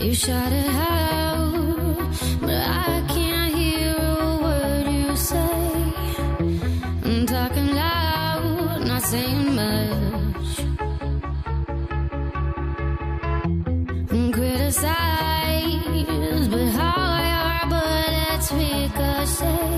You shot it out, but I can't hear a word you say. I'm talking loud, not saying much. And criticize, but how your bullets ricochet. Shoot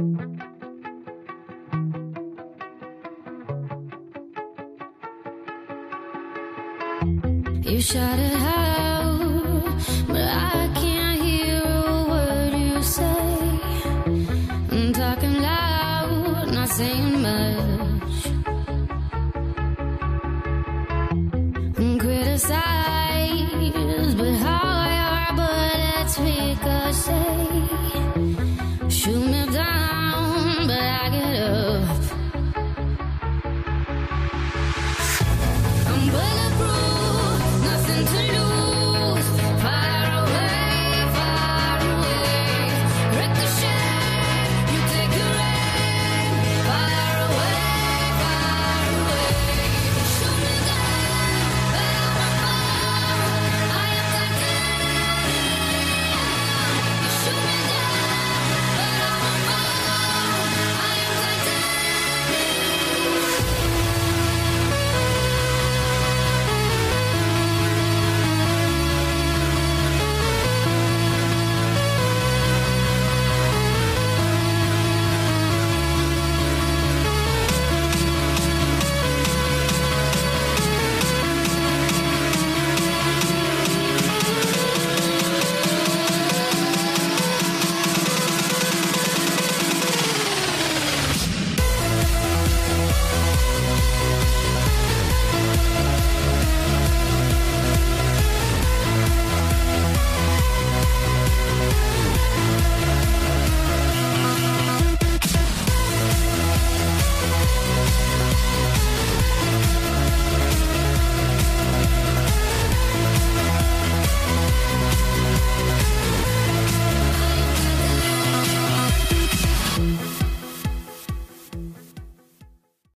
You shouted out, but I can't hear a word you say. I'm talking loud, not saying much. I'm criticized, but how I are, but that's because.